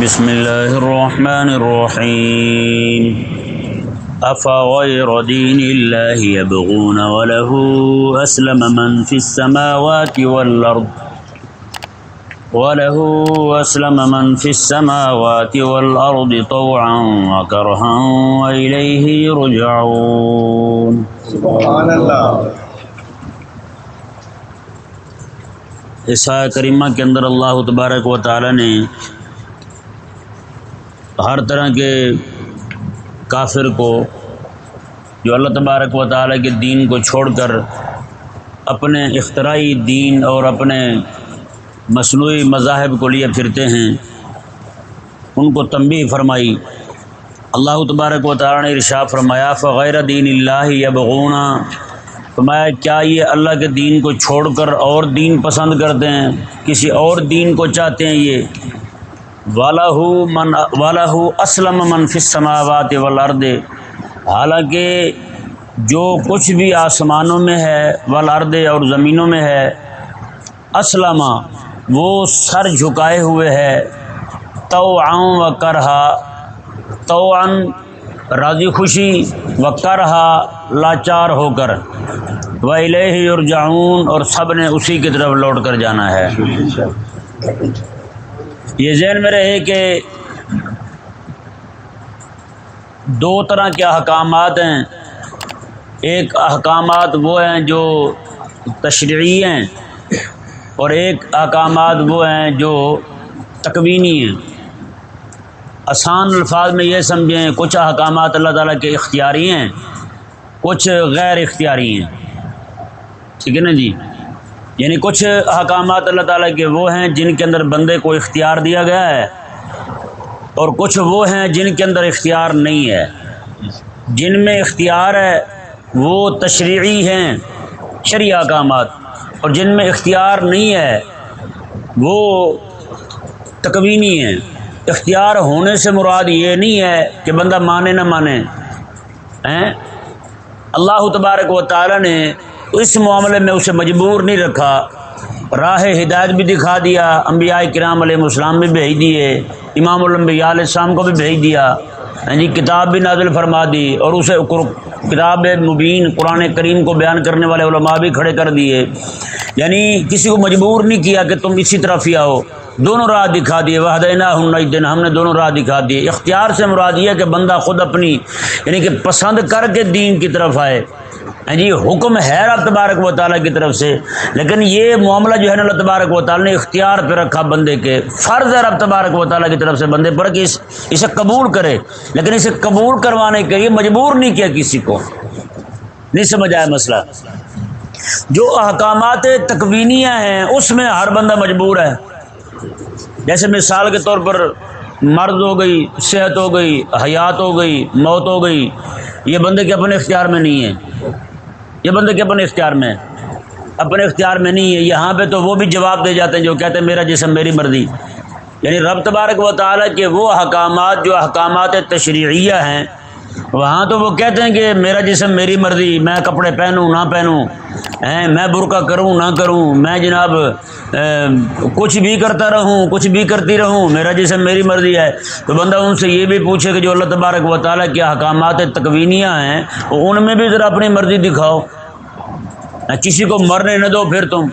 بسم الله الرحمن الرحيم. أفغير دين الله يبغون وله أسلم من في السماوات والأرض. وله أسلم من في السماوات والأرض طوعا وكرها وإليه يرجعون. سبحان اللہ آیہ کریمہ کے اندر اللہ تبارک و تعالی نے ہر طرح کے کافر کو، جو اللہ تبارک و تعالی کے دین کو چھوڑ کر اپنے اختراعی دین اور اپنے مصنوعی مذاہب کو لیے پھرتے ہیں، ان کو تنبیہ فرمائی۔ اللہ تبارک و تعالی نے ارشاد فرمایا فغیر دین اللہ یبغونا فرمایا، کیا یہ اللہ کے دین کو چھوڑ کر اور دین پسند کرتے ہیں؟ کسی اور دین کو چاہتے ہیں یہ؟ والا من والا اسلم من فی السماوات والارض حالانکہ جو کچھ بھی آسمانوں میں ہے، والارض اور زمینوں میں ہے، اسلم وہ سر جھکائے ہوئے ہے۔ تو و کرہا تو راضی خوشی و کرہا، لاچار ہو کر۔ و الہ یرجعون اور سب نے اسی کی طرف لوٹ کر جانا ہے۔ یہ ذہن میں رہے کہ دو طرح کے احکامات ہیں۔ ایک احکامات وہ ہیں جو تشریعی ہیں اور ایک احکامات وہ ہیں جو تکوینی ہیں۔ آسان الفاظ میں یہ سمجھیں، کچھ احکامات اللہ تعالیٰ کے اختیاری ہیں، کچھ غیر اختیاری ہیں۔ ٹھیک ہے نا جی؟ یعنی کچھ احکامات اللہ تعالیٰ کے وہ ہیں جن کے اندر بندے کو اختیار دیا گیا ہے اور کچھ وہ ہیں جن کے اندر اختیار نہیں ہے۔ جن میں اختیار ہے وہ تشریعی ہیں، شرعی احکامات۔ اور جن میں اختیار نہیں ہے وہ تکوینی ہیں۔ اختیار ہونے سے مراد یہ نہیں ہے کہ بندہ مانے نہ مانے۔ ہیں؟ اللہ تبارک و تعالی نے اس معاملے میں اسے مجبور نہیں رکھا۔ راہ ہدایت بھی دکھا دیا، انبیاء کرام علیہ السلام بھی بھیج دیے، امام الانبیاء علیہ السلام کو بھی بھیج دیا۔ ہاں جی کتاب بھی نازل فرما دی اور اسے کتاب مبین، قرآن کریم کو بیان کرنے والے علماء بھی کھڑے کر دیے۔ یعنی کسی کو مجبور نہیں کیا کہ تم اسی طرف ہی آؤ۔ دونوں راہ دکھا دیے وحدینہ دن ہم نے دونوں راہ دکھا دیے۔ اختیار سے مراد یہ کہ بندہ خود اپنی یعنی کہ پسند کر کے دین کی طرف آئے۔ ہاں جی حکم ہے رب تبارک و تعالیٰ کی طرف سے، لیکن یہ معاملہ جو ہے نا اللہ تبارک و تعالیٰ نے اختیار پہ رکھا بندے کے۔ فرض ہے رب تبارک و تعالیٰ کی طرف سے بندے پر کہ اس، اسے قبول کرے، لیکن اسے قبول کروانے کے لیے مجبور نہیں کیا کسی کو۔ نہیں سمجھ آیا مسئلہ؟ جو احکامات تکوینیاں ہیں، اس میں ہر بندہ مجبور ہے۔ جیسے مثال کے طور پر مرد ہو گئی، صحت ہو گئی، حیات ہو گئی، موت ہو گئی، یہ بندے کے اپنے اختیار میں نہیں ہے۔ یہ بندے کے اپنے اختیار میں اپنے اختیار میں نہیں ہے۔ یہاں پہ تو وہ بھی جواب دے جاتے ہیں جو کہتے ہیں میرا جسم میری مرضی۔ یعنی رب تبارک و تعالیٰ کے وہ احکامات جو احکامات تشریعیہ ہیں وہاں تو وہ کہتے ہیں کہ میرا جسم میری مرضی، میں کپڑے پہنوں، نہ پہنوں۔ میں برقع کروں، نہ کروں۔ میں جناب کچھ بھی کرتا رہوں، کچھ بھی کرتی رہوں، میرا جسم میری مرضی ہے۔ تو بندہ ان سے یہ بھی پوچھے کہ جو اللہ تبارک و تعالیٰ کے حکامات تکوینیاں ہیں ان میں بھی ذرا اپنی مرضی دکھاؤ۔ کسی کو مرنے نہ دو، پھر تم۔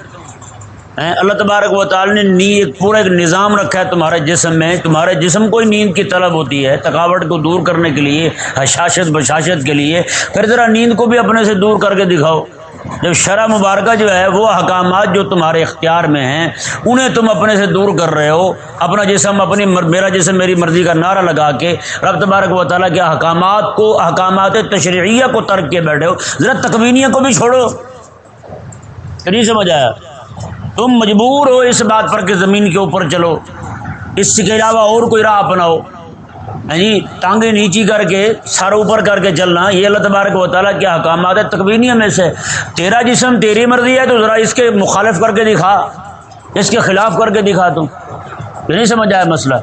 اللہ تبارک و تعالی نے نیند پورا ایک نظام رکھا ہے تمہارے جسم میں۔ تمہارے جسم کو ہی نیند کی طلب ہوتی ہے تھکاوٹ کو دور کرنے کے لیے، حشاشت، بشاشت کے لیے۔ پھر ذرا نیند کو بھی اپنے سے دور کر کے دکھاؤ۔ جب شرح مبارکہ جو ہے، وہ احکامات جو تمہارے اختیار میں ہیں، انہیں تم اپنے سے دور کر رہے ہو۔ اپنا جسم، اپنی میرا جسم، میری مرضی کا نعرہ لگا کے رب تبارک و تعالیٰ کے احکامات کو، احکامات تشریعیہ کو ترک کے بیٹھے ہو۔ ذرا تکوینیہ کو بھی چھوڑو۔ نہیں سمجھ آیا؟ تم مجبور ہو اس بات پر کہ زمین کے اوپر چلو، اس کے علاوہ اور کوئی راہ اپناؤ۔ جی ٹانگیں نیچی کر کے، سر اوپر کر کے چلنا، یہ اللہ تبارک و تعالیٰ کے حکامات تقوینی میں سے تیرا جسم تیری مرضی ہے تو ذرا اس کے مخالف کر کے دکھا۔ اس کے خلاف کر کے دکھا تم یہ نہیں سمجھ آیا مسئلہ۔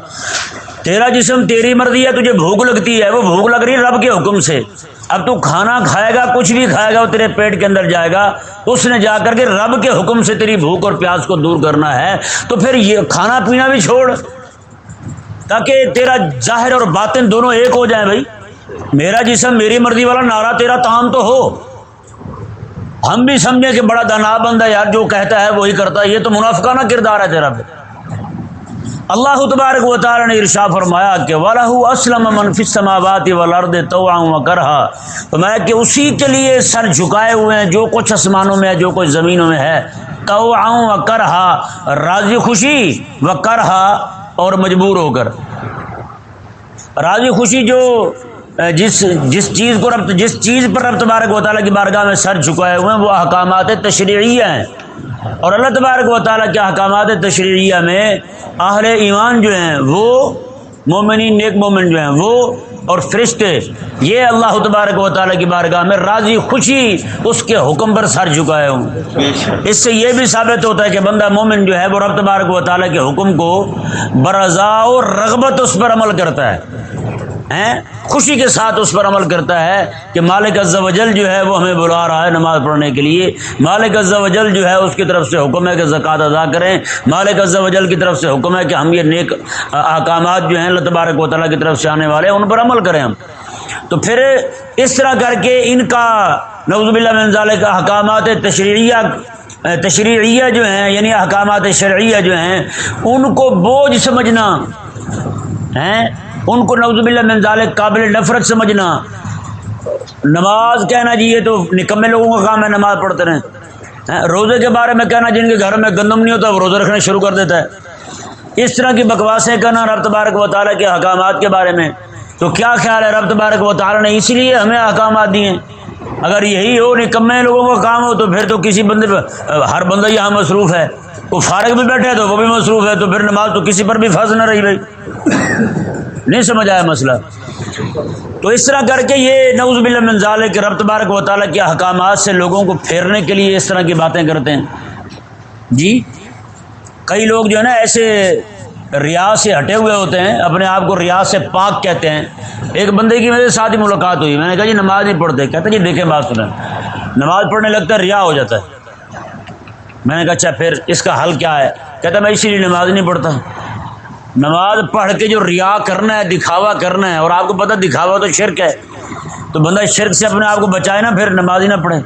تیرا جسم تیری مرضی ہے، تجھے بھوک لگتی ہے، وہ بھوک لگ رہی ہے رب کے حکم سے۔ اب تو کھانا کھائے گا، کچھ بھی کھائے گا، وہ تیرے پیٹ کے اندر جائے گا۔ اس نے جا کر کے رب کے حکم سے تیری بھوک اور پیاس کو دور کرنا ہے۔ تو پھر یہ کھانا پینا بھی چھوڑ، تاکہ تیرا ظاہر اور باطن دونوں ایک ہو جائیں بھائی۔ میرا جسم، میری مرضی والا نعرہ، تیرا تام تو ہو۔ ہم بھی سمجھیں کہ بڑا دنا بندہ یار، جو کہتا ہے وہی کرتا ہے۔ یہ تو منافقانہ کردار ہے تیرا۔ پھر اللہ تبارک و تعالی نے ارشا فرمایا کہ ولاح اسلم منفی سماوات ولرد تو کرہا فرمایا کہ اسی کے لیے سر جھکائے ہوئے ہیں جو کچھ آسمانوں میں ہے، جو کچھ زمینوں میں ہے۔ تو و راضی خوشی و اور مجبور ہو کر۔ راضی خوشی جو، جس جس چیز کو رب، جس چیز پر رب تبارک و تعالیٰ کی بارگاہ میں سر جھکائے ہوئے ہیں، وہ احکامات تشریعیہ ہیں۔ اور اللہ تبارک و تعالیٰ کے احکامات تشریعیہ میں اہل ایمان جو ہیں، وہ مومنین نیک مومن جو ہیں، وہ اور فرشتے، یہ اللہ تبارک و تعالیٰ کی بارگاہ میں راضی خوشی اس کے حکم پر سر جھکائے ہوں۔ اس سے یہ بھی ثابت ہوتا ہے کہ بندہ مومن جو ہے، وہ رب تبارک و تعالیٰ کے حکم کو برضا و رغبت اس پر عمل کرتا ہے۔ خوشی کے ساتھ اس پر عمل کرتا ہے کہ مالک عز و جل جو ہے وہ ہمیں بلا رہا ہے نماز پڑھنے کے لیے۔ مالک عز و جل جو ہے اس کی طرف سے حکم ہے کہ زکوٰۃ ادا کریں۔ مالک عز و جل کی طرف سے حکم ہے کہ ہم یہ نیک احکامات جو ہیں اللہ تبارک و تعالیٰ کی طرف سے آنے والے ہیں، ان پر عمل کریں ہم۔ تو پھر اس طرح کر کے ان کا نوزب اللہ منظال کا احکامات تشریعیہ تشریعیہ جو ہیں یعنی احکامات شرعیہ جو ہیں، ان کو بوجھ سمجھنا، ہیں؟ ان کو نوز باللہ منظال قابل نفرت سمجھنا۔ نماز کہنا جی یہ تو نکمے لوگوں کا کام ہے، نماز پڑھتے رہیں۔ ہاں، روزے کے بارے میں کہنا، جن کے گھر میں گندم نہیں ہوتا، وہ روزہ رکھنا شروع کر دیتا ہے۔ اس طرح کی بکواسیں کہنا رب تبارک و تعالیٰ کے حکامات کے بارے میں۔ تو کیا خیال ہے؟ رب تبارک و تعالیٰ نے اس لیے ہمیں احکامات دیے۔ اگر یہی ہو، نکمے لوگوں کا کام ہو، تو پھر تو کسی بندے پہ ہر بندہ یہاں مصروف ہے۔ وہ فارغ بھی بیٹھے تو وہ بھی مصروف ہے، تو پھر نماز تو کسی پر بھی فرض نہ رہی بھائی۔ نہیں سمجھ آیا مسئلہ۔ تو اس طرح کر کے یہ نوز بل منظال کے رب تبارک و تعالیٰ کے احکامات سے لوگوں کو پھیرنے کے لیے اس طرح کی باتیں کرتے ہیں۔ جی کئی لوگ جو ہے نا ایسے ریاض سے ہٹے ہوئے ہوتے ہیں، اپنے آپ کو ریاض سے پاک کہتے ہیں۔ ایک بندے کی میرے ساتھ ہی ملاقات ہوئی۔ میں نے کہا جی نماز نہیں پڑھتے۔ کہتے جی دیکھیں بات سنیں۔ نماز پڑھنے لگتا ہے ریا ہو جاتا ہے۔ میں نے کہا اچھا پھر اس کا حل کیا ہے؟ کہتا میں اسی لیے نماز نہیں پڑھتا۔ نماز پڑھ کے جو ریا کرنا ہے، دکھاوا کرنا ہے اور آپ کو پتہ دکھاوا تو شرک ہے، تو بندہ شرک سے اپنے آپ کو بچائے نا، پھر نماز ہی نہ پڑھے۔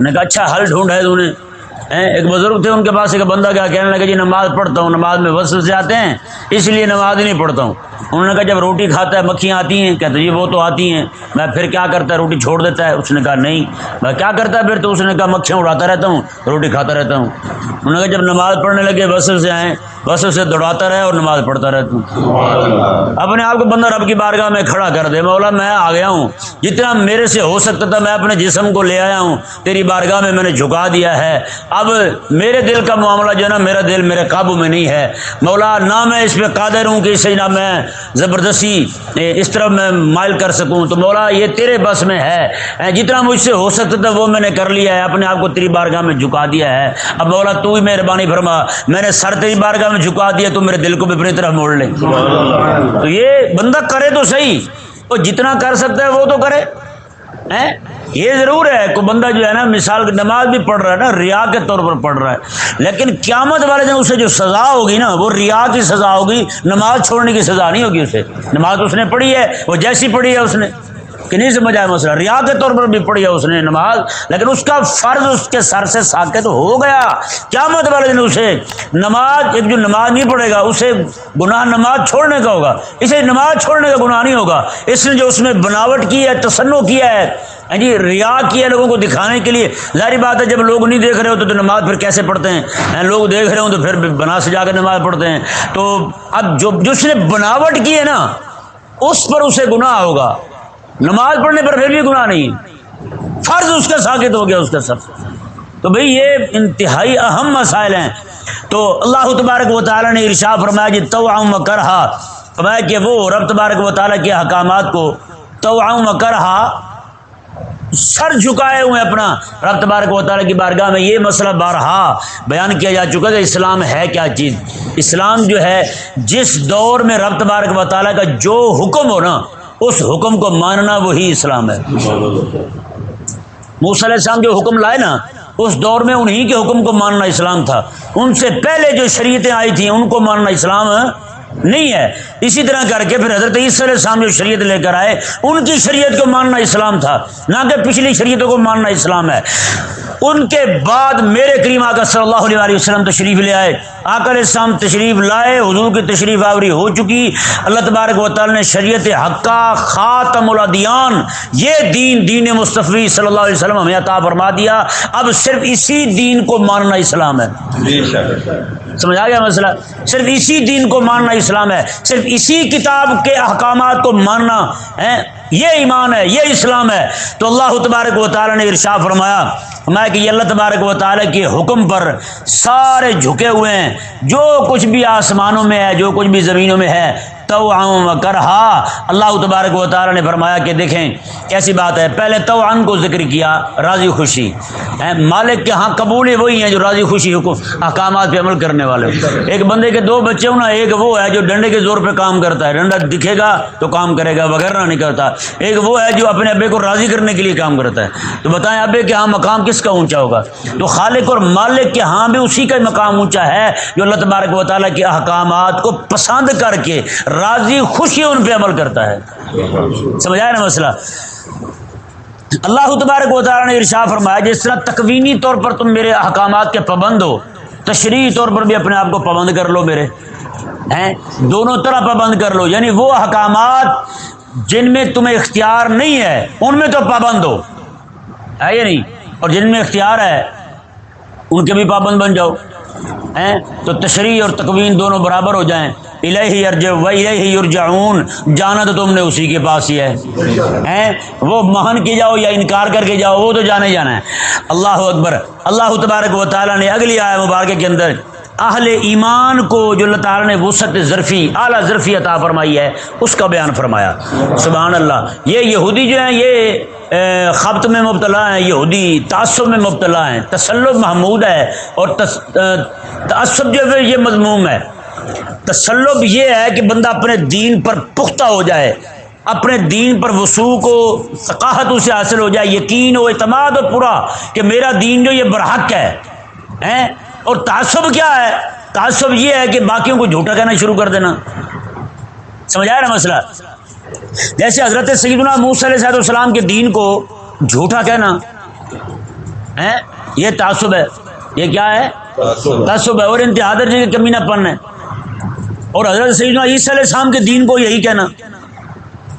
نے کہا اچھا حل ڈھونڈ ہے تو نے۔ ایک بزرگ تھے، ان کے پاس ایک بندہ کیا کہنے لگا جی نماز پڑھتا ہوں، نماز میں وصل سے آتے ہیں، اس لیے نماز ہی نہیں پڑھتا ہوں. انہوں نے کہا، جب روٹی کھاتا ہے، مکھیاں آتی ہیں، کہتے جی وہ تو آتی ہیں، میں پھر کیا کرتا ہے؟ روٹی چھوڑ دیتا ہے؟ اس نے کہا، نہیں. میں کیا کرتا ہے پھر تو اس نے کہا، مکھیاں اڑاتا رہتا ہوں، روٹی کھاتا رہتا ہوں. انہوں نے کہا، جب نماز پڑھنے لگے، وصل سے آئیں بس اسے دوڑاتا رہے اور نماز پڑھتا رہتا ہوں. اپنے آپ کو بندہ رب کی بارگاہ میں کھڑا کر دے، مولا، میں آ گیا ہوں، جتنا میرے سے ہو سکتا تھا، میں اپنے جسم کو لے آیا ہوں، تیری بارگاہ میں میں نے جھکا دیا ہے اب اب میرے دل کا معاملہ جو ہے نا میرا دل میرے قابو میں نہیں ہے۔ مولا، نہ میں اس پہ قادر ہوں کہ اسے نہ میں زبردستی اس طرح میں مائل کر سکوں۔ تو مولا، یہ تیرے بس میں ہے۔ جتنا مجھ سے ہو سکتا تھا وہ میں نے کر لیا ہے۔ اپنے آپ کو تیری بارگاہ میں جھکا دیا ہے۔ اب مولا، تو ہی مہربانی فرما۔ میں نے سر تیری بارگاہ میں جھکا دیا تو میرے دل کو بھی اپنی طرف موڑ لے۔ تو یہ بندہ کرے تو صحیح۔ وہ جتنا کر سکتا ہے وہ تو کرے۔ یہ ضرور ہے کوئی بندہ جو ہے نا، مثال کی نماز بھی پڑھ رہا ہے نا، ریا کے طور پر پڑھ رہا ہے۔ لیکن قیامت والے دن اسے جو سزا ہوگی نا، وہ ریا کی سزا ہوگی، نماز چھوڑنے کی سزا نہیں ہوگی اسے۔ نماز اس نے پڑھی ہے، وہ جیسی پڑھی ہے اس نے۔ کہ نہیں سمجھ آیا مسئلہ ریا کے طور پر بھی پڑھی ہے اس نے نماز، لیکن اس کا فرض اس کے سر سے ساکت ہو گیا۔ کیا مت والے دن اسے نماز، ایک جو نماز نہیں پڑھے گا، اسے گناہ نماز چھوڑنے کا ہوگا۔ اسے نماز چھوڑنے کا گناہ نہیں ہوگا۔ اس نے جو اس میں بناوٹ کی ہے، تسنو کیا ہے ہاں جی ریا کیا لوگوں کو دکھانے کے لیے۔ ظاہری بات ہے، جب لوگ نہیں دیکھ رہے ہوتے تو نماز پھر کیسے پڑھتے ہیں؟ ہاں، لوگ دیکھ رہے ہوں تو پھر بنا سے جا کے نماز پڑھتے ہیں۔ تو اب جو جس نے بناوٹ کی ہے نا، اس پر اسے گناہ ہوگا۔ نماز پڑھنے پر پھر بھی گناہ نہیں۔ فرض اس کا ساکت ہو گیا، اس کا سب۔ تو بھئی یہ انتہائی اہم مسائل ہیں۔ تو اللہ تبارک و تعالیٰ نے ارشا فرمایا جی تو کرہا۔ فرمایا کہ وہ رب تبارک و تعالیٰ کے حکامات کو تو کرہا سر جھکائے ہوئے اپنا رب تبارک و تعالیٰ کی بارگاہ میں یہ مسئلہ بارہا بیان کیا جا چکا کہ اسلام ہے کیا چیز۔ اسلام جو ہے، جس دور میں رب تبارک و تعالیٰ کا جو حکم ہو نا اس حکم کو ماننا وہی اسلام ہے۔ موسیٰ علیہ السلام جو حکم لائے نا، اس دور میں انہی کے حکم کو ماننا اسلام تھا۔ ان سے پہلے جو شریعتیں آئی تھیں، ان کو ماننا اسلام نہیں ہے۔ اسی طرح کر کے پھر حضرت عیسی علیہ السلام جو شریعت لے کر آئے ان کی شریعت کو ماننا اسلام تھا نہ کہ پچھلی شریعتوں کو ماننا اسلام ہے۔ ان کے بعد میرے کریم آقا صلی اللہ علیہ وسلم تشریف لے آئے۔ آقا علیہ السلام تشریف لائے حضور کی تشریف آوری ہو چکی۔ اللہ تبارک و تعالی نے شریعت حقہ خاتم الادیان یہ دین دین مصطفی صلی اللہ علیہ وسلم ہمیں عطا فرما دیا۔ اب صرف اسی دین کو ماننا اسلام ہے۔ سمجھ آ گیا مسئلہ؟ صرف اسی دین کو ماننا اسلام ہے۔ صرف اسی کتاب کے احکامات کو ماننا ہے، یہ ایمان ہے، یہ اسلام ہے۔ تو اللہ تبارک و تعالیٰ نے ارشا فرمایا میں کہ یہ اللہ تبارک و تعالیٰ کے حکم پر سارے جھکے ہوئے ہیں۔ جو کچھ بھی آسمانوں میں ہے، جو کچھ بھی زمینوں میں ہے تو کرہا۔ اللہ تبارک و تعالی نے فرمایا کہ دیکھیں، کیسی بات ہے۔ پہلے تو کو ذکر کیا، راضی خوشی۔ مالک کے ہاں قبول وہی ہیں جو راضی خوشی حکم، احکامات پہ عمل کرنے والے۔ ایک بندے کے دو بچے ہوں نا، ایک وہ ہے جو ڈنڈے کے زور پہ کام کرتا ہے۔ ڈنڈا دکھے گا تو کام کرے گا وغیرہ نہیں کرتا ایک وہ ہے جو اپنے ابے کو راضی کرنے کے لیے کام کرتا ہے۔ تو بتائیں ابے کے ہاں مقام کس کا اونچا ہوگا؟ تو خالق اور مالک کے ہاں بھی اسی کا مقام اونچا ہے جو اللہ تبارک و تعالیٰ کے احکامات کو پسند کر کے راضی خوشی ان پہ عمل کرتا ہے۔ سمجھ آیا نا مسئلہ؟ اللہ تبارک و تعالیٰ نے ارشا فرمایا جس طرح تکوینی طور پر تم میرے احکامات کے پابند ہو، تشریحی طور پر بھی اپنے آپ کو پابند کر لو میرے۔ ہیں؟ دونوں طرح پابند کر لو۔ یعنی وہ احکامات جن میں تمہیں اختیار نہیں ہے، ان میں تو پابند ہو۔ ہے یا نہیں؟ اور جن میں اختیار ہے، ان کے بھی پابند بن جاؤ۔ ہیں؟ تو تشریح اور تکوین دونوں برابر ہو جائیں۔ الہی ارج و الہی ارجعون جانا تو تم نے اسی کے پاس ہی ہے۔ وہ مہن کی جاؤ یا انکار کر کے جاؤ، وہ تو جانے جانا ہے۔ اللہ اکبر۔ اللہ تبارک و تعالیٰ نے اگلی آئے مبارکہ کے اندر اہل ایمان کو جو اللہ تعالیٰ نے وسعت ظرفی، اعلیٰ ظرفی عطا فرمائی ہے، اس کا بیان فرمایا۔ سبحان اللہ۔ یہ یہودی جو ہیں، یہ خبت میں مبتلا ہیں، یہودی تعصب میں مبتلا ہیں تسلب محمود ہے اور تعصب جو ہے یہ مضموم ہے۔ تسلب یہ ہے کہ بندہ اپنے دین پر پختہ ہو جائے اپنے دین پر وسوخ کو ثقافت اسے حاصل ہو جائے یقین و اعتماد اور پورا کہ میرا دین جو یہ برحق ہے اور تعصب کیا ہے؟ تعصب یہ ہے کہ باقیوں کو جھوٹا کہنا شروع کر دینا۔ سمجھایا نا مسئلہ؟ جیسے حضرت سیدنا موس علیہ صاحب السلام کے دین کو جھوٹا کہنا یہ تعصب ہے۔ یہ کیا ہے؟ تعصب ہے۔ اور انتہا درجے کمی نہ پن ہے۔ اور حضرت سیدنا عیسیٰ علیہ السلام کے دین کو یہی کہنا۔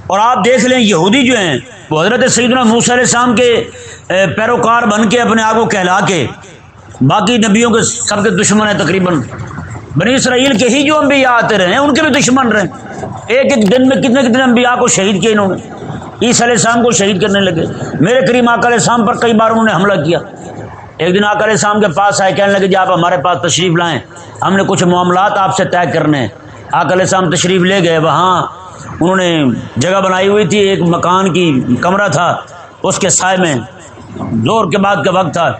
اور آپ دیکھ لیں، یہودی جو ہیں، وہ حضرت سیدنا موس علیہ السلام کے پیروکار بن کے اپنے آپ کو کہلا کے باقی نبیوں کے سب کے دشمن ہیں تقریباً۔ بنی اسرائیل کے ہی جو انبیاء آتے رہے ہیں، ان کے بھی دشمن رہے۔ ایک ایک دن میں کتنے کتنے انبیاء کو شہید کیے انہوں نے۔ عیسی علیہ السلام کو شہید کرنے لگے۔ میرے کریم آکر علیہ السلام پر کئی بار انہوں نے حملہ کیا۔ ایک دن آکر علیہ السلام کے پاس آئے، کہنے لگے جی آپ ہمارے پاس تشریف لائیں۔ ہم نے کچھ معاملات آپ سے طے کرنے ہیں۔ علیہ السلام تشریف لے گئے، وہاں انہوں نے جگہ بنائی ہوئی تھی، ایک مکان کی، کمرہ تھا، اس کے سائے میں زور کے بعد کا وقت تھا۔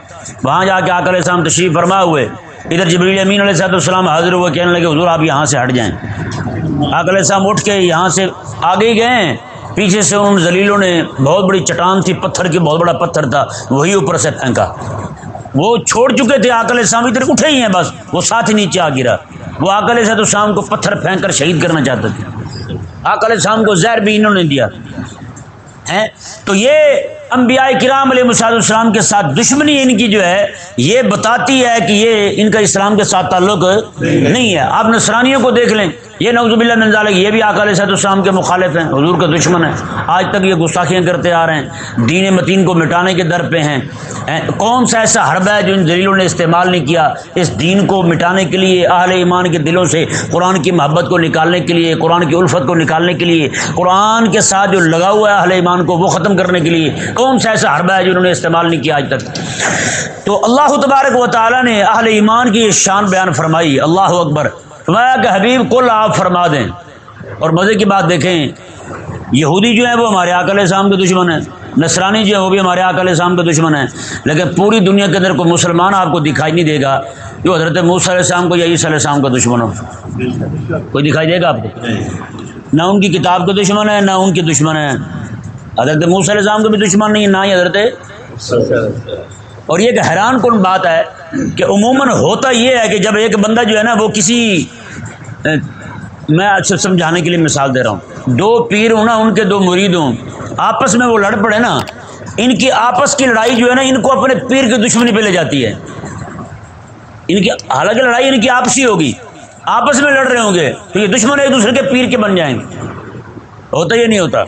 وہاں جا کے علیہ السلام تشریف فرما ہوئے۔ ادھر جبریل امین علیہ صاحب السلام حاضر ہوئے، کہنے لگے، حضور، آپ یہاں سے ہٹ جائیں۔ علیہ السلام اٹھ کے یہاں سے آگے گئے۔ پیچھے سے ان زلیلوں نے بہت بڑی چٹان تھی، پتھر کی، بہت بڑا پتھر تھا، وہی اوپر سے پھینکا۔ وہ چھوڑ چکے تھے علیہ اسلام ادھر اٹھے ہی ہیں بس۔ وہ ساتھ ہی نیچے آ گرا۔ وہ آکل سے تو شام کو پتھر پھینک کر شہید کرنا چاہتے تھے۔ آکل شام کو زہر بھی انہوں نے دیا۔ ہے تو یہ انبیاء کرام علیہ مساط السلام کے ساتھ دشمنی ان کی جو ہے، یہ بتاتی ہے کہ یہ ان کا اسلام کے ساتھ تعلق نہیں ہے۔ آپ نصرانیوں کو دیکھ لیں۔ یہ نوزب اللہ منظال یہ بھی آکال صحت السلام کے مخالف ہیں۔ حضور کے دشمن ہیں۔ آج تک یہ گستاخیاں کرتے آ رہے ہیں۔ دین متین کو مٹانے کے در پہ ہیں۔ کون سا ایسا حربہ ہے جو ان دلیلوں نے استعمال نہیں کیا؟ اس دین کو مٹانے کے لیے، اہل ایمان کے دلوں سے، قرآن کی محبت کو نکالنے کے لیے، قرآن کی الفت کو نکالنے کے لیے، قرآن کے ساتھ جو لگا ہوا ہے اہل ایمان کو وہ ختم کرنے کے لیے۔ کون سا ایسا حربہ ہے جو انہوں نے استعمال نہیں کیا آج تک؟ تو اللہ تبارک و تعالیٰ نے اہل ایمان کی شان بیان فرمائی اللہ اکبر فرمایا کہ حبیب کل آپ فرما دیں۔ اور مزے کی بات دیکھیں یہودی جو ہیں وہ ہمارے آکل السلام کے دشمن ہیں نصرانی جو ہے وہ بھی ہمارے آکل السلام کے دشمن ہیں۔ لیکن پوری دنیا کے اندر کوئی مسلمان آپ کو دکھائی نہیں دے گا جو حضرت موس علیہ السلام کو یا عیسی علیہ السلام کا دشمن ہو کوئی دکھائی دے گا آپ کو؟ نہ ان کی کتاب کے دشمن ہے نہ ان کے دشمن ہیں۔ حضرت موس علیہ السلام کے بھی دشمن نہیں نہ ہی حضرت اور یہ ایک حیران کن بات ہے کہ عموماً ہوتا یہ ہے کہ جب ایک بندہ جو ہے نا وہ کسی میں اچھا سمجھانے کے لیے مثال دے رہا ہوں۔ دو پیر ہوں نا ان کے دو مرید ہوں۔ آپس میں وہ لڑ پڑے نا ان کی آپس کی لڑائی جو ہے نا ان کو اپنے پیر کی دشمنی پہ لے جاتی ہے۔ ان کی حالانکہ لڑائی ان کی آپسی ہوگی۔ آپس میں لڑ رہے ہوں گے تو یہ دشمن ایک دوسرے کے پیر کے بن جائیں۔ گے ہوتا یہ نہیں ہوتا۔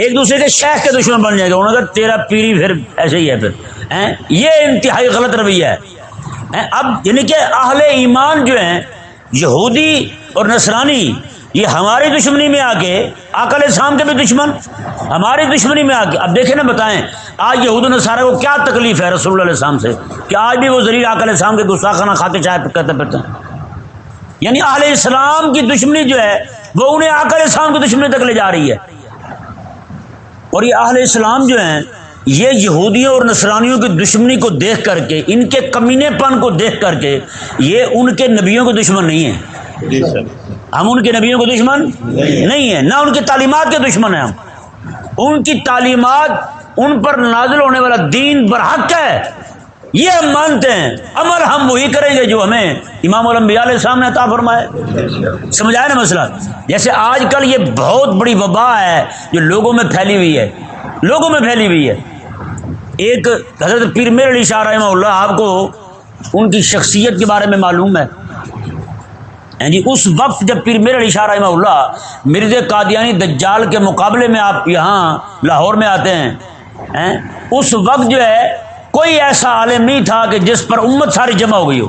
ایک دوسرے کے شیخ کے دشمن بن جائیں گے انہوں نے کہا، تیرا پیری پھر ایسے ہی ہے پھر۔ یہ انتہائی غلط رویہ ہے۔ اب یعنی کہ اہل ایمان جو ہیں، یہودی اور نصرانی، یہ ہماری دشمنی میں آ کے آکل اسلام کے بھی دشمن، ہماری دشمنی میں آ کے اب دیکھیں نا، بتائیں، آج یہود نصارہ کو کیا تکلیف ہے رسول اللہ علیہ السلام سے؟ کہ آج بھی وہ ذریعہ آکل اسلام کے گستاخانہ کھا کے چائے کہتے پھرتے ہیں۔ یعنی اہل اسلام کی دشمنی جو ہے، وہ انہیں آکل اسلام کی دشمنی تک لے جا رہی ہے۔ اور یہ اہل اسلام جو ہیں یہ یہودیوں اور نصرانیوں کی دشمنی کو دیکھ کر کے ان کے کمینے پن کو دیکھ کر کے یہ ان کے نبیوں کے دشمن نہیں ہیں۔ جی ہم ان کے نبیوں کے دشمن نہیں ہیں نہ ان کی تعلیمات کے دشمن ہیں ہم۔ ان کی تعلیمات ان پر نازل ہونے والا دین برحق ہے۔ یہ ہم مانتے ہیں۔ عمل ہم وہی کریں گے جو ہمیں امام الانبیاء علیہ السلام نے عطا فرمائے سمجھائے نا مسئلہ؟ جیسے آج کل یہ بہت بڑی وبا ہے جو لوگوں میں پھیلی ہوئی ہے۔ لوگوں میں پھیلی ہوئی ہے۔ ایک حضرت پیر میر علی شاہ رحمہ اللہ آپ کو ان کی شخصیت کے بارے میں معلوم ہے۔ جی اس وقت جب پیر میر علی شاہ رحمہ اللہ مرز قادیانی دجال کے مقابلے میں آپ یہاں لاہور میں آتے ہیں، اس وقت جو ہے کوئی ایسا عالم نہیں تھا کہ جس پر امت ساری جمع ہو گئی ہو۔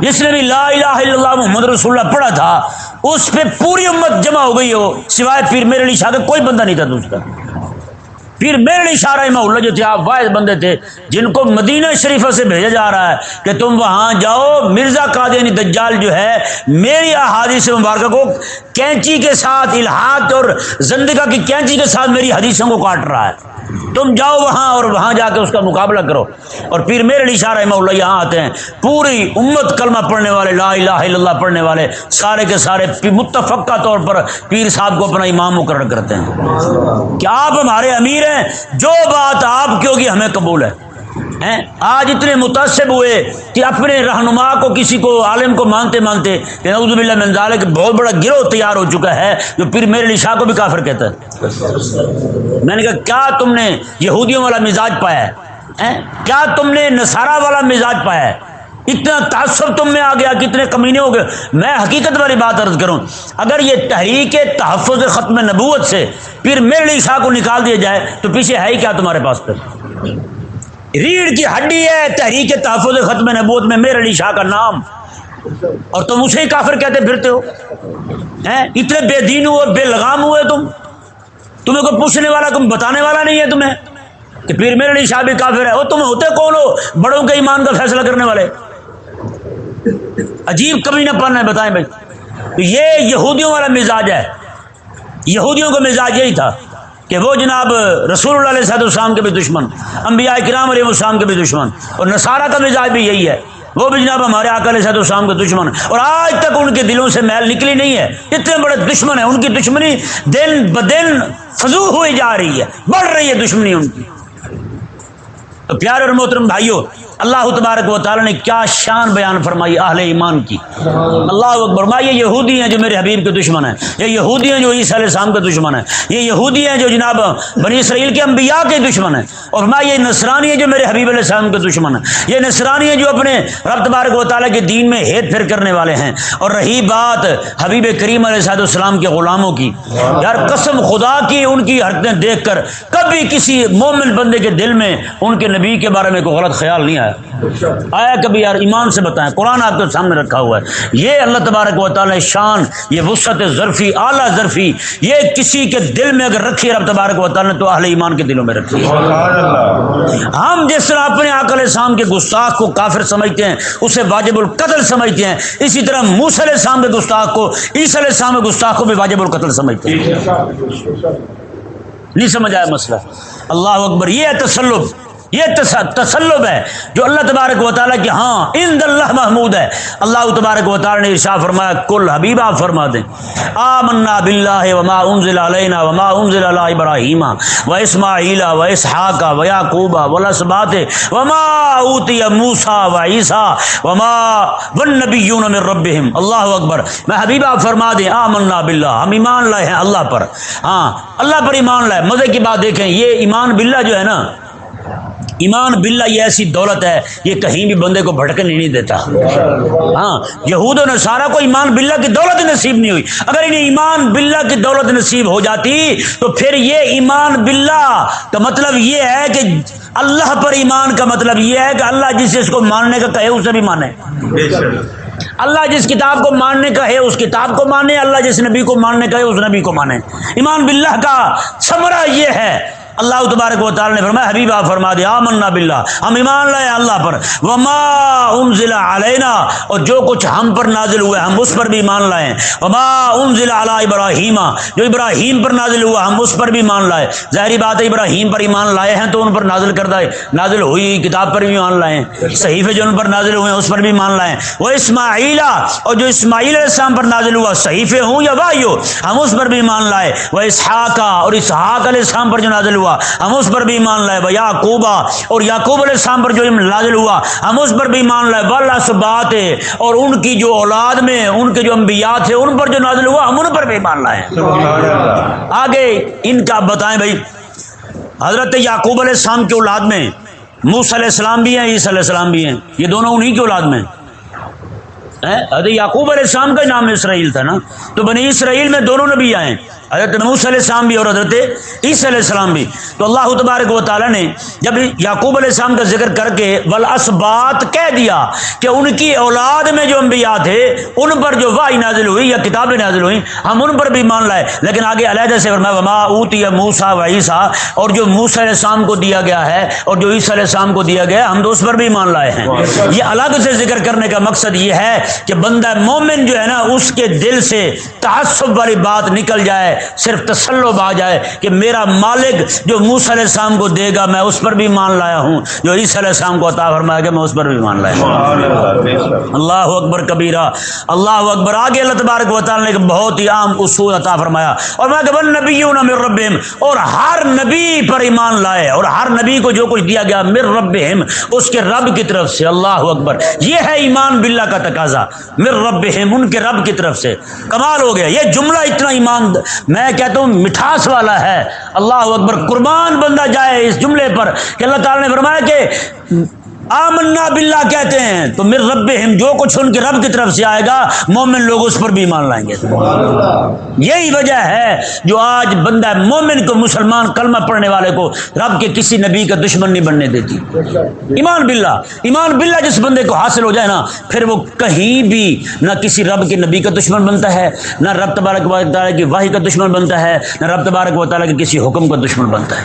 جس نے بھی لا الہ الا اللہ محمد رسول اللہ پڑھا تھا، اس پہ پوری امت جمع ہو گئی ہو۔ سوائے پیر میرے علی شاہ کوئی بندہ نہیں تھا دوسرا پھر میرے لیے اشارہ اللہ جو تھے، آپ واحد بندے تھے، جن کو مدینہ شریفہ سے بھیجا جا رہا ہے کہ تم وہاں جاؤ، مرزا قادیانی دجال جو ہے، میری احادیث مبارکہ کو کینچی کے ساتھ الحاط اور زندگا کی کینچی کے ساتھ میری حدیثوں کو کاٹ رہا ہے۔ تم جاؤ وہاں اور وہاں جا کے اس کا مقابلہ کرو۔ اور پیر میرے علی شاہ رحمہ اللہ یہاں آتے ہیں۔ پوری امت کلمہ پڑھنے والے، لا الہ الا اللہ پڑھنے والے، سارے کے سارے متفقہ طور پر پیر صاحب کو اپنا امام مقرر کرتے ہیں۔ کیا آپ ہمارے امیر ہیں، جو بات آپ کی ہوگی ہمیں قبول ہے۔ آج اتنے متاثر ہوئے کہ اپنے رہنما کو کسی کو عالم کو مانتے مانتے کہ نعوذ باللہ من ذالک بہت بڑا گروہ تیار ہو چکا ہے جو پھر میرے لیے شاہ کو بھی کافر کہتا ہے۔ میں نے کہا، کیا تم نے یہودیوں والا مزاج پایا ہے؟ کیا تم نے نصارہ والا مزاج پایا ہے؟ اتنا تعصب تم میں آ گیا، کتنے کمینے ہو گئے۔ میں حقیقت والی بات عرض کروں، اگر یہ تحریک تحفظ ختم نبوت سے پھر میرے لیے شاہ کو نکال دیا جائے تو پیچھے ہے ہی کیا تمہارے پاس پھر؟ ریڑھ کی ہڈی ہے، تحریک تحفظ ختم نبوت میں میرے علی شاہ کا نام۔ اور تم اسے ہی کافر کہتے پھرتے ہو۔ اتنے بے دین ہوئے بے لگام ہوئے تم۔ تمہیں کوئی پوچھنے والا تم بتانے والا نہیں ہے تمہیں کہ پھر میرے علی شاہ بھی کافر ہے۔ وہ تم ہوتے کون ہو؟ بڑوں کے ایمان کا فیصلہ کرنے والے۔ عجیب کمی نہ پڑنا ہے، بتائیں بھائی۔ یہ یہودیوں والا مزاج ہے۔ یہودیوں کا مزاج یہی تھا۔ کہ وہ جناب رسول اللہ علیہ صحت السلام کے بھی دشمن، انبیاء کرام علیہ السلام کے بھی دشمن، اور نصارہ کا مزاج بھی یہی ہے۔ وہ بھی جناب ہمارے علیہ صحت السلام کے دشمن۔ اور آج تک ان کے دلوں سے محل نکلی نہیں ہے۔ اتنے بڑے دشمن ہیں، ان کی دشمنی دن بدن فضو ہوئی جا رہی ہے، بڑھ رہی ہے دشمنی ان کی۔ تو پیارے اور محترم بھائیوں اللہ تبارک و تعالی نے کیا شان بیان فرمائی اہل ایمان کی۔ اللہ اکبر یہ یہودی ہیں جو میرے حبیب کے دشمن ہیں، یہ یہودی ہیں جو عیسی علیہ السلام کے دشمن ہیں، یہ یہودی ہیں جو جناب بنی اسرائیل کے انبیاء کے دشمن ہیں، اور میں یہ نصرانی ہیں جو میرے حبیب علیہ السلام کے دشمن ہیں۔ یہ نصرانی ہیں جو اپنے رب تبارک و تعالیٰ کے دین میں ہیت پھر کرنے والے ہیں۔ اور رہی بات حبیب کریم علیہ صاحب السلام کے غلاموں کی۔ یار قسم خدا کی ان کی حرکتیں دیکھ کر کبھی کسی مومن بندے کے دل میں ان کے نبی کے بارے میں کوئی غلط خیال نہیں آیا۔ آیا کبھی یار ایمان سے بتائیں؟ قرآن آپ کے سامنے رکھا ہوا ہے۔ یہ اللہ تبارک و تعالی شان یہ وسعت ظرفی اعلیٰ ظرفی یہ کسی کے دل میں اگر رکھی رب تبارک و تعالی نے تو اہل ایمان کے دلوں میں رکھی ہم جس طرح اپنے عقل شام کے گستاخ کو کافر سمجھتے ہیں اسے واجب القتل سمجھتے ہیں اسی طرح موسل شام کے گستاخ کو عیسی علیہ السلام کے گستاخ کو بھی واجب القتل سمجھتے ہیں۔ نہیں سمجھ آیا مسئلہ؟ اللہ اکبر یہ ہے تسلب یہ تسلب ہے جو اللہ تبارک و تعالیٰ کی ہاں ان اللہ محمود ہے۔ اللہ تبارک و تعالیٰ نے ارشا فرمایا کل حبیب، آپ فرما دیں۔ آمنا باللہ وما انزل علینا وما انزل علی ابراہیم و اسماعیل و اسحاق و یعقوب و لسبات وما اوتی موسیٰ و عیسیٰ وما والنبیون من ربهم اللہ اکبر۔ میں حبیب، آپ فرما دیں، آمنا باللہ۔ ہم ایمان لائے ہیں اللہ پر۔ ہاں اللہ پر ایمان لائے۔ مزے کی بات دیکھیں، یہ ایمان باللہ جو ہے نا ایمان باللہ یہ ایسی دولت ہے، یہ کہیں بھی بندے کو بھٹکنے نہیں دیتا۔ ہاں یہود و سارا کو ایمان باللہ کی دولت نصیب نہیں ہوئی۔ اگر انہیں ایمان باللہ کی دولت نصیب ہو جاتی، تو پھر یہ ایمان باللہ کا مطلب یہ ہے کہ اللہ پر ایمان کا مطلب یہ ہے کہ اللہ جس اس کو ماننے کا کہے، اسے بھی مانے۔ اللہ جس کتاب کو ماننے کا ہے، اس کتاب کو مانے۔ اللہ جس نبی کو ماننے کا ہے، اس نبی کو مانے۔ ایمان باللہ کا سمرہ یہ ہے اللہ تبارک و تعالی نے فرمایا حبیبہ فرما دیا آمنا باللہ، ہم ایمان لائے اللہ پر۔ وما انزل علینا، اور جو کچھ ہم پر نازل ہوا ہم اس پر بھی ایمان لائے وما انزل علی ابراہیم، جو ابراہیم پر نازل ہوا، ہم اس پر بھی ایمان لائے ظاہری بات ہے، ابراہیم پر ایمان لائے ہیں تو ان پر نازل کردہ نازل ہوئی کتاب پر بھی ایمان لائے صحیفے جو ان پر نازل ہوئے ہیں، اس پر بھی ایمان لائے وہ اسماعیلہ اور جو اسماعیل علیہ السلام پر نازل ہوا، صحیفے ہوں یا وائی ہو ہم اس پر بھی ایمان لائے وہ اسحاقہ اور اسحاق علیہ السلام پر جو نازل ہوا ہوا۔ ہم اس پر بھی ایمان لائے۔ بھائی یعقوبہ اور یعقوب علیہ السلام پر جو نازل ہوا، ہم اس پر بھی ایمان لائے۔ بل بات ہے اور ان کی جو اولاد میں، ان کے جو انبیاء تھے، ان پر جو نازل ہوا، ہم ان پر بھی ایمان لائے۔ آگے ان کا بتائیں بھائی، حضرت یعقوب علیہ السلام کی اولاد میں موس علیہ السلام بھی ہیں، عیسی علیہ السلام بھی ہیں۔ یہ دونوں انہی کی اولاد میں۔ حضرت یعقوب علیہ السلام کا نام اسرائیل تھا نا۔ تو بنی اسرائیل میں دونوں نبی آئے۔ حضرت نموس علیہ السلام بھی اور حضرت عیسی علیہ السلام بھی۔ تو اللہ تبارک و تعالیٰ نے جب یعقوب علیہ السلام کا ذکر کر کے ولاسبات کہہ دیا کہ ان کی اولاد میں جو انبیاء تھے، ان پر جو واہ نازل ہوئی یا کتابیں نازل ہوئی ہم ان پر بھی مان لائے۔ لیکن آگے علیحدہ سے فرمایا، وما اوتی موسا و عیسیٰ اور جو موسا علیہ السلام کو دیا گیا ہے اور جو عیسیٰ علیہ السلام کو دیا گیا ہم تو اس پر بھی مان لائے ہیں۔ یہ الگ سے ذکر کرنے کا مقصد یہ ہے کہ بندہ مومن جو ہے نا، اس کے دل سے تعصب والی بات نکل جائے۔ صرف تسلب آ جائے کہ میرا مالک جو موس علیہ السلام کو دے گا میں اس پر بھی مان لایا ہوں جو عیسی علیہ السلام کو عطا فرمایا گیا میں اس پر بھی مان لایا ہوں۔ اللہ اکبر کبیرہ اللہ اکبر۔ آگے اللہ تبارک و تعالیٰ نے بہت ہی عام اصول عطا فرمایا۔ اور میں کہ نبی رب اور ہر نبی پر ایمان لائے اور ہر نبی کو جو کچھ دیا گیا مر رب اس کے رب کی طرف سے۔ اللہ اکبر۔ یہ ہے ایمان باللہ کا تقاضا مر رب ان کے رب کی طرف سے۔ کمال ہو گیا۔ یہ جملہ اتنا ایمان میں کہتا ہوں مٹھاس والا ہے۔ اللہ اکبر، قربان بندہ جائے اس جملے پر کہ اللہ تعالیٰ نے فرمایا کہ آمنا باللہ کہتے ہیں۔ تو مر رب جو کچھ ان کے رب کی طرف سے آئے گا مومن لوگ اس پر بھی مان لائیں گے۔ یہی وجہ ہے جو آج بندہ مومن کو مسلمان کلمہ پڑھنے والے کو رب کے کسی نبی کا دشمن نہیں بننے دیتی۔ ایمان باللہ۔ ایمان باللہ جس بندے کو حاصل ہو جائے نا پھر وہ کہیں بھی نہ کسی رب کے نبی کا دشمن بنتا ہے نہ رب تبارک و تعالیٰ کی واحد کا دشمن بنتا ہے نہ رب تبارک و تعالیٰ کے کسی حکم کا دشمن بنتا ہے۔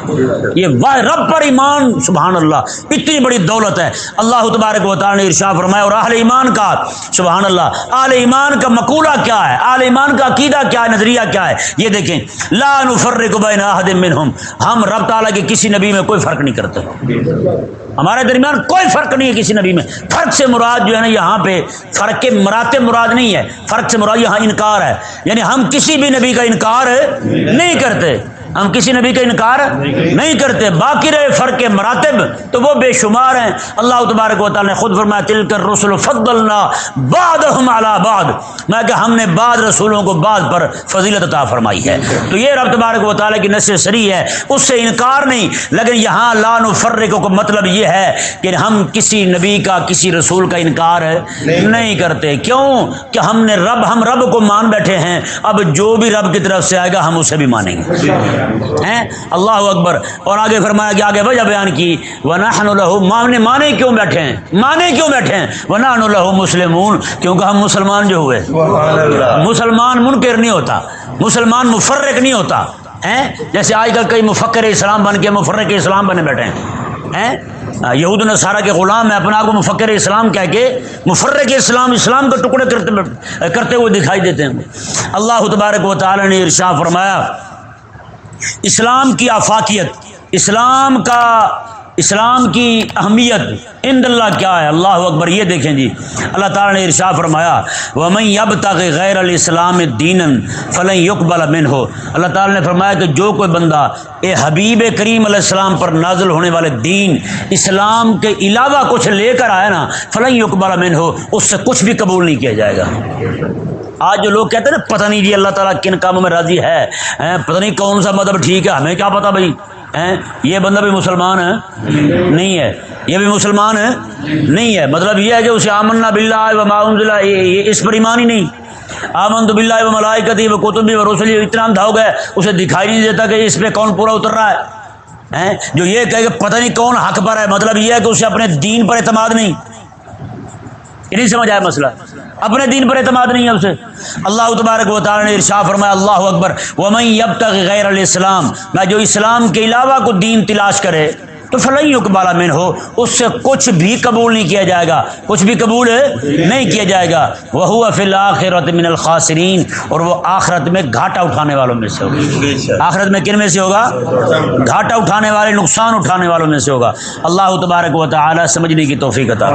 یہ رب پر ایمان سبحان اللہ اتنی بڑی دولت ہے۔ اللہ تبارک و تعالی نے ارشاد فرمایا اور اہل ایمان کا، سبحان اللہ، اہل ایمان کا مقولہ کیا ہے؟ اہل ایمان کا عقیدہ کیا ہے؟ نظریہ کیا ہے؟ یہ دیکھیں، لا نفرق بین احد منہم، ہم رب تعالی کے کسی نبی میں کوئی فرق نہیں کرتے۔ ہمارے درمیان کوئی فرق نہیں ہے کسی نبی میں۔ فرق سے مراد جو ہے نا، یہاں پہ فرق کے مراتب مراد نہیں ہے۔ فرق سے مراد یہاں انکار ہے۔ یعنی ہم کسی بھی نبی کا انکار نہیں کرتے۔ ہم کسی نبی کا انکار نہیں کرتے، باقی رہے فرق مراتب تو وہ بے شمار ہیں۔ اللہ تبارک و تعالیٰ نے خود فرمایا تل کر رسول فضلنا بعد بعد۔ میں کہ ہم نے بعد رسولوں کو بعد پر فضیلت عطا فرمائی ہے۔ تو یہ رب تبارک و تعالیٰ کی نسل سری ہے، اس سے انکار نہیں۔ لیکن یہاں لان و فرق کو مطلب یہ ہے کہ ہم کسی نبی کا، کسی رسول کا انکار نہیں کرتے۔ کیوں؟ کہ ہم نے رب، ہم رب کو مان بیٹھے ہیں۔ اب جو بھی رب کی طرف سے آئے گا، ہم اسے بھی مانیں گے۔ ہیں؟ اللہ اکبر اور آگے فرمایا کہ آگے وجہ بیان کی ونحن له مانے مانے کیوں بیٹھے ہیں؟ مانے کیوں بیٹھے ہیں؟ ونحن له مسلمون کیونکہ ہم مسلمان جو ہوئے۔ مسلمان منکر نہیں ہوتا مسلمان مفرق نہیں ہوتا۔ ہیں؟ جیسے آج کل کئی مفکر اسلام بن کے مفرق اسلام بنے بیٹھے ہیں۔ یہود نصارہ کے غلام ہیں اپنا آپ کو مفکر اسلام کہہ کے مفرق اسلام اسلام کے ٹکڑے کرتے کرتے ہوئے دکھائی دیتے ہیں۔ اللہ تبارک و تعالی نے ارشا فرمایا اسلام کی آفاقیت، اسلام کا، اسلام کی اہمیت اند اللہ کیا ہے؟ اللہ اکبر، یہ دیکھیں جی۔ اللہ تعالیٰ نے ارشا فرمایا، ومن اب تک غیر الاسلام دین فلن یقبل من ہو اللہ تعالیٰ نے فرمایا کہ جو کوئی بندہ اے حبیب کریم علیہ السلام پر نازل ہونے والے دین، اسلام کے علاوہ کچھ لے کر آیا نا، فلن یقبل من ہو اس سے کچھ بھی قبول نہیں کیا جائے گا۔ آج جو لوگ کہتے ہیں نا، پتہ نہیں جی اللہ تعالیٰ کن کاموں میں راضی ہے پتہ نہیں کون سا مذہب ٹھیک ہے، ہمیں کیا پتہ بھائی؟ یہ بندہ بھی مسلمان ہے؟ نہیں ہے۔ یہ بھی مسلمان ہے؟ نہیں ہے۔ مطلب یہ ہے کہ اسے آمنا بلّہ و معاون یہ اس پر ایمان ہی نہیں۔ آمن تو بلّہ و ملائکتی و قطبی و رسلی، اتنا اندھا ہو گیا اسے دکھائی نہیں دیتا کہ اس پہ کون پورا اتر رہا ہے۔ جو یہ کہے کہ پتہ نہیں کون حق پر ہے مطلب یہ ہے کہ اسے اپنے دین پر اعتماد نہیں۔ یہ نہیں سمجھ آیا مسئلہ۔ اپنے دین پر اعتماد نہیں ہے اسے اللہ تبارک و تعالی نے ارشا فرمایا، اللہ اکبر، ومن اب تک غیر الاسلام میں جو اسلام کے علاوہ کو دین تلاش کرے، تو فلئی اقبال من ہو اس سے کچھ بھی قبول نہیں کیا جائے گا۔ کچھ بھی قبول نہیں کیا جائے گا۔ وہ فی الآخرت من الخاسرین اور وہ آخرت میں گھاٹا اٹھانے والوں میں سے ہوگا۔ آخرت میں کن میں سے ہوگا؟ گھاٹا اٹھانے والے، نقصان اٹھانے والوں میں سے ہوگا۔ اللہ تبارک و تعالی سمجھنے کی توفیق عطا